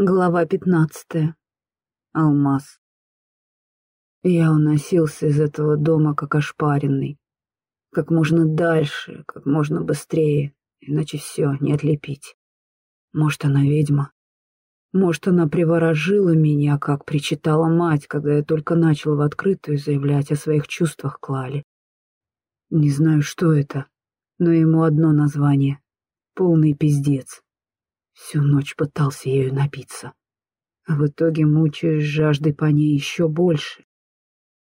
Глава пятнадцатая. Алмаз. Я уносился из этого дома как ошпаренный. Как можно дальше, как можно быстрее, иначе все, не отлепить. Может, она ведьма? Может, она приворожила меня, как причитала мать, когда я только начал в открытую заявлять о своих чувствах Клали. Не знаю, что это, но ему одно название — полный пиздец. Всю ночь пытался ею напиться. А в итоге мучаюсь жаждой по ней еще больше.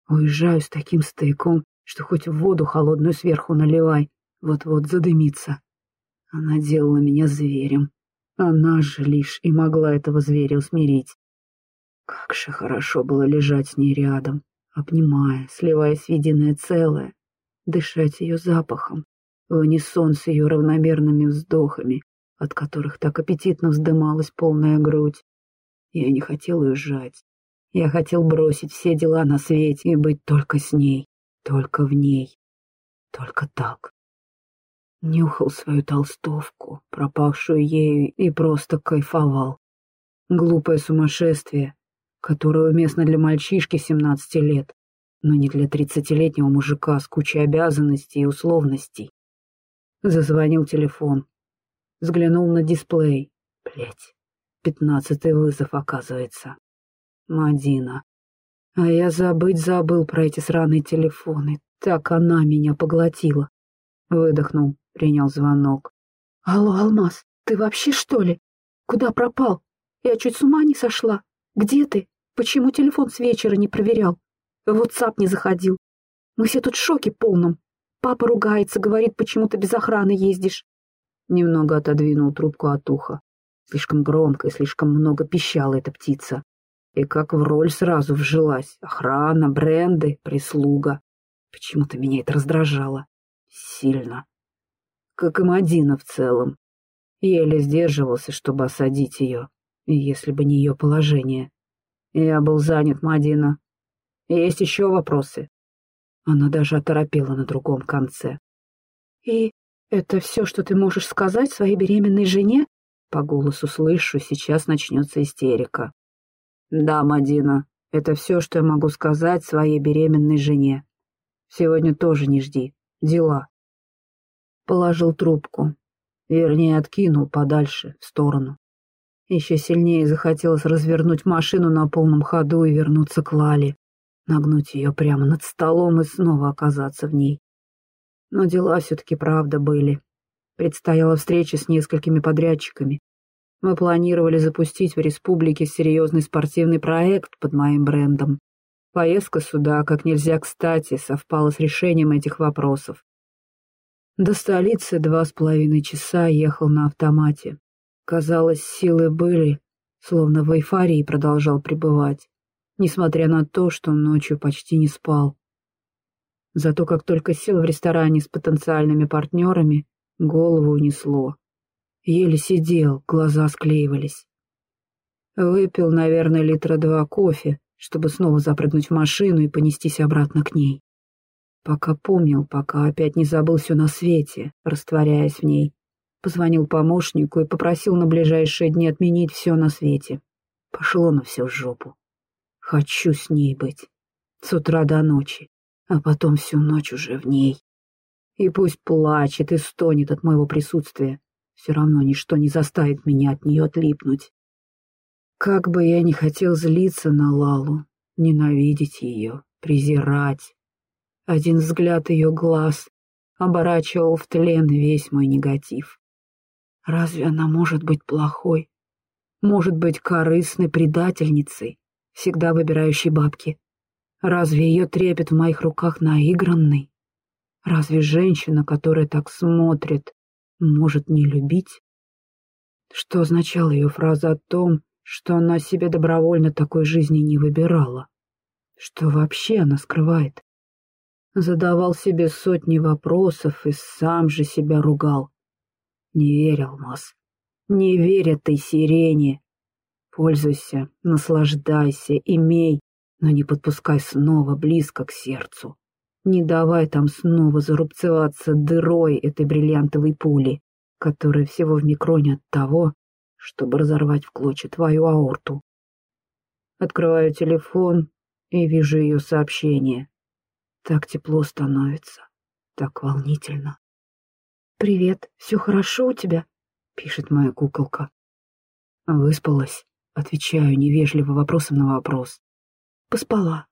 Уезжаю с таким стояком, что хоть в воду холодную сверху наливай, вот-вот задымится. Она делала меня зверем. Она же лишь и могла этого зверя усмирить. Как же хорошо было лежать с ней рядом, обнимая, сливаясь в единое целое, дышать ее запахом, в унисон с ее равномерными вздохами, от которых так аппетитно вздымалась полная грудь. Я не хотел уезжать. Я хотел бросить все дела на свете и быть только с ней, только в ней, только так. Нюхал свою толстовку, пропавшую ею, и просто кайфовал. Глупое сумасшествие, которое уместно для мальчишки 17 лет, но не для тридцатилетнего мужика с кучей обязанностей и условностей. Зазвонил телефон. Взглянул на дисплей. Блять, пятнадцатый вызов, оказывается. Мадина. А я забыть забыл про эти сраные телефоны. Так она меня поглотила. Выдохнул, принял звонок. «Алло, Алмаз, ты вообще что ли? Куда пропал? Я чуть с ума не сошла. Где ты? Почему телефон с вечера не проверял? В WhatsApp не заходил. Мы все тут в шоке полном. Папа ругается, говорит, почему ты без охраны ездишь. Немного отодвинул трубку от уха. Слишком громко и слишком много пищала эта птица. И как в роль сразу вжилась. Охрана, бренды, прислуга. Почему-то меня это раздражало. Сильно. Как и Мадина в целом. Еле сдерживался, чтобы осадить ее. Если бы не ее положение. Я был занят, Мадина. Есть еще вопросы? Она даже оторопела на другом конце. И «Это все, что ты можешь сказать своей беременной жене?» По голосу слышу, сейчас начнется истерика. «Да, Мадина, это все, что я могу сказать своей беременной жене. Сегодня тоже не жди. Дела». Положил трубку. Вернее, откинул подальше, в сторону. Еще сильнее захотелось развернуть машину на полном ходу и вернуться к Лале, нагнуть ее прямо над столом и снова оказаться в ней. Но дела все-таки правда были. Предстояла встреча с несколькими подрядчиками. Мы планировали запустить в республике серьезный спортивный проект под моим брендом. Поездка сюда, как нельзя кстати, совпала с решением этих вопросов. До столицы два с половиной часа ехал на автомате. Казалось, силы были, словно в эйфории продолжал пребывать, несмотря на то, что ночью почти не спал. Зато как только сел в ресторане с потенциальными партнерами, голову унесло. Еле сидел, глаза склеивались. Выпил, наверное, литра два кофе, чтобы снова запрыгнуть в машину и понестись обратно к ней. Пока помнил, пока опять не забыл все на свете, растворяясь в ней. Позвонил помощнику и попросил на ближайшие дни отменить все на свете. Пошло на все в жопу. Хочу с ней быть. С утра до ночи а потом всю ночь уже в ней. И пусть плачет и стонет от моего присутствия, все равно ничто не заставит меня от нее отлипнуть. Как бы я ни хотел злиться на Лалу, ненавидеть ее, презирать. Один взгляд ее глаз оборачивал в тлен весь мой негатив. Разве она может быть плохой? Может быть корыстной предательницей, всегда выбирающей бабки? Разве ее трепет в моих руках наигранный? Разве женщина, которая так смотрит, может не любить? Что означала ее фраза о том, что она себе добровольно такой жизни не выбирала? Что вообще она скрывает? Задавал себе сотни вопросов и сам же себя ругал. Не верил, Мас. Не верь этой сирене. Пользуйся, наслаждайся, имей, но не подпускай снова близко к сердцу. Не давай там снова зарубцеваться дырой этой бриллиантовой пули, которая всего в микроне от того, чтобы разорвать в клочья твою аорту. Открываю телефон и вижу ее сообщение. Так тепло становится, так волнительно. «Привет, все хорошо у тебя?» — пишет моя куколка. «Выспалась?» — отвечаю невежливо вопросом на вопрос. «Поспала.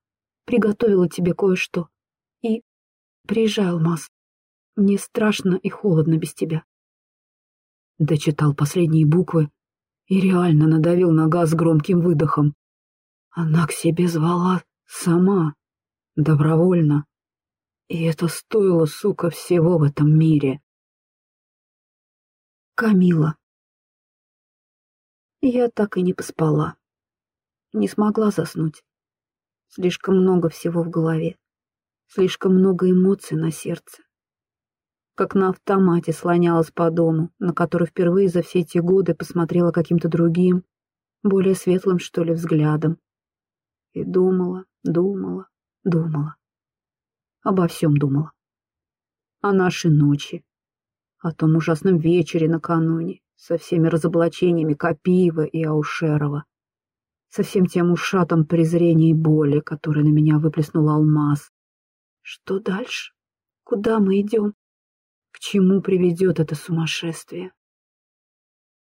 Приготовила тебе кое-что. И приезжай, Алмаз. Мне страшно и холодно без тебя». Дочитал последние буквы и реально надавил на газ громким выдохом. Она к себе звала сама, добровольно. И это стоило, сука, всего в этом мире. Камила. Я так и не поспала. Не смогла заснуть. Слишком много всего в голове. Слишком много эмоций на сердце. Как на автомате слонялась по дому, на который впервые за все эти годы посмотрела каким-то другим, более светлым, что ли, взглядом. И думала, думала, думала. Обо всем думала. О нашей ночи, о том ужасном вечере накануне, со всеми разоблачениями Копиева и Аушерова, со всем тем ушатом презрения и боли, который на меня выплеснул алмаз. Что дальше? Куда мы идем? К чему приведет это сумасшествие?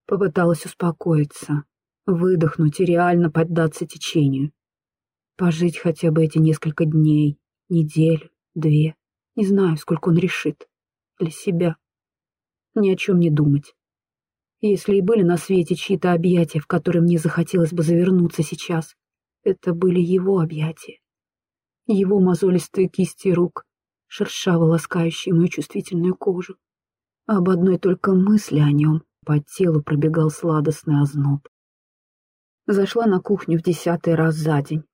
Попыталась успокоиться, выдохнуть и реально поддаться течению. Пожить хотя бы эти несколько дней, неделю, две, не знаю, сколько он решит. Для себя ни о чем не думать. Если и были на свете чьи-то объятия, в которые мне захотелось бы завернуться сейчас, это были его объятия. Его мозолистые кисти рук, шершаво ласкающие мою чувствительную кожу. об одной только мысли о нем по телу пробегал сладостный озноб. Зашла на кухню в десятый раз за день,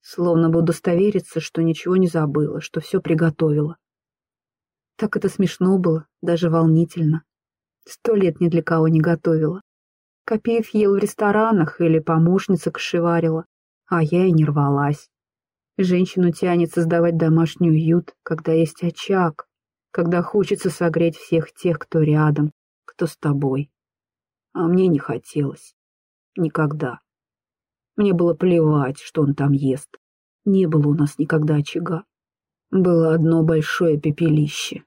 словно бы удостовериться, что ничего не забыла, что все приготовила. Так это смешно было, даже волнительно. Сто лет ни для кого не готовила. Копеев ел в ресторанах или помощница кошеварила, а я и не рвалась. Женщину тянет создавать домашний уют, когда есть очаг, когда хочется согреть всех тех, кто рядом, кто с тобой. А мне не хотелось. Никогда. Мне было плевать, что он там ест. Не было у нас никогда очага. Было одно большое пепелище.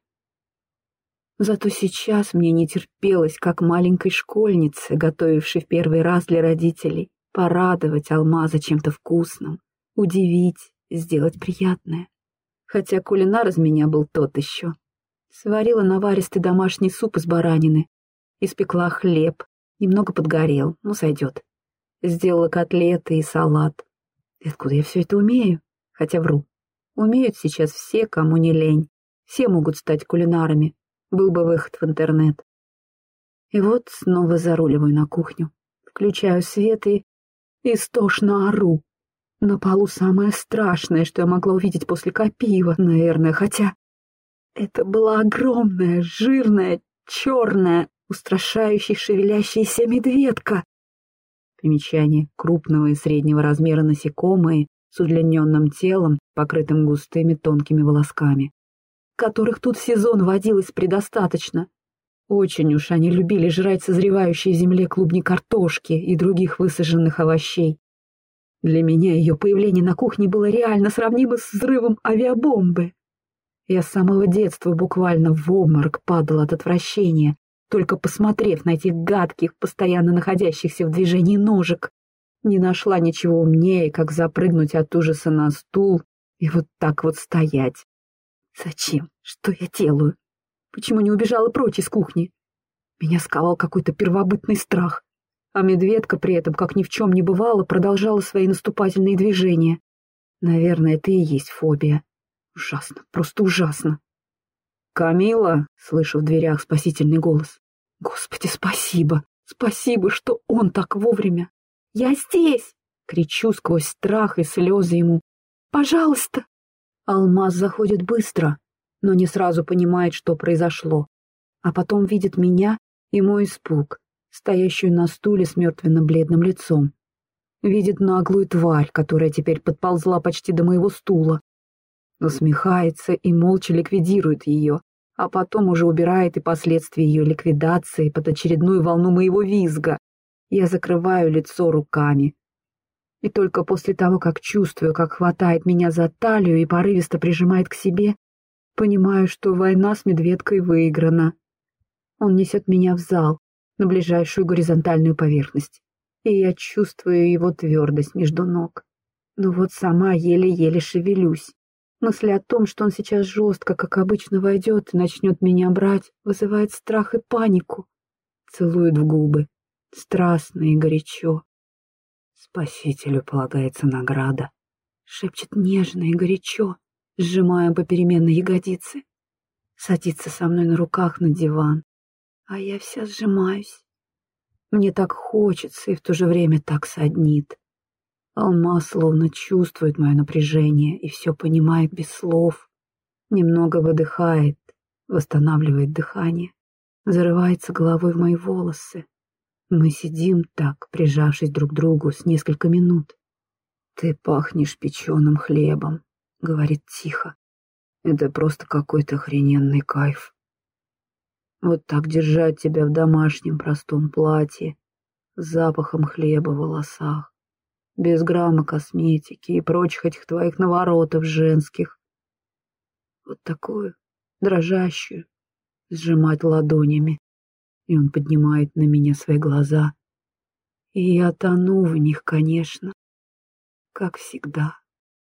Зато сейчас мне не терпелось, как маленькой школьнице, готовившей в первый раз для родителей, порадовать алмаза чем-то вкусным, удивить, сделать приятное. Хотя кулинар из меня был тот еще. Сварила наваристый домашний суп из баранины, испекла хлеб, немного подгорел, ну сойдет. Сделала котлеты и салат. Откуда я все это умею? Хотя вру. Умеют сейчас все, кому не лень. Все могут стать кулинарами, был бы выход в интернет. И вот снова заруливаю на кухню, включаю свет и... истошно ору. На полу самое страшное, что я могла увидеть после Копиева, наверное, хотя... Это была огромная, жирная, черная, устрашающая шевелящаяся медведка. Примечание. Крупного и среднего размера насекомые с удлиненным телом, покрытым густыми тонкими волосками которых тут сезон водилось предостаточно. Очень уж они любили жрать созревающие земле клубни картошки и других высаженных овощей. Для меня ее появление на кухне было реально сравнимо с взрывом авиабомбы. Я с самого детства буквально в обморок падала от отвращения, только посмотрев на этих гадких, постоянно находящихся в движении ножек. Не нашла ничего умнее, как запрыгнуть от ужаса на стул и вот так вот стоять, Зачем? Что я делаю? Почему не убежала прочь из кухни? Меня сковал какой-то первобытный страх, а медведка при этом, как ни в чем не бывало, продолжала свои наступательные движения. Наверное, это и есть фобия. Ужасно, просто ужасно. «Камила!» — слышу в дверях спасительный голос. «Господи, спасибо! Спасибо, что он так вовремя!» «Я здесь!» — кричу сквозь страх и слезы ему. «Пожалуйста!» Алмаз заходит быстро, но не сразу понимает, что произошло. А потом видит меня и мой испуг, стоящую на стуле с мертвенно-бледным лицом. Видит наглую тварь, которая теперь подползла почти до моего стула. Усмехается и молча ликвидирует ее, а потом уже убирает и последствия ее ликвидации под очередную волну моего визга. Я закрываю лицо руками. И только после того, как чувствую, как хватает меня за талию и порывисто прижимает к себе, понимаю, что война с медведкой выиграна. Он несет меня в зал, на ближайшую горизонтальную поверхность, и я чувствую его твердость между ног. Но вот сама еле-еле шевелюсь. Мысль о том, что он сейчас жестко, как обычно, войдет и начнет меня брать, вызывает страх и панику. Целует в губы, страстно и горячо. Спасителю полагается награда. Шепчет нежно и горячо, сжимая попеременно ягодицы. Садится со мной на руках на диван, а я вся сжимаюсь. Мне так хочется и в то же время так саднит. Алмаз словно чувствует мое напряжение и все понимает без слов. Немного выдыхает, восстанавливает дыхание, зарывается головой в мои волосы. Мы сидим так, прижавшись друг к другу, с несколько минут. «Ты пахнешь печеным хлебом», — говорит тихо. «Это просто какой-то охрененный кайф. Вот так держать тебя в домашнем простом платье, с запахом хлеба в волосах без грамма косметики и прочих этих твоих наворотов женских. Вот такую, дрожащую, сжимать ладонями. И он поднимает на меня свои глаза. И я тону в них, конечно, как всегда.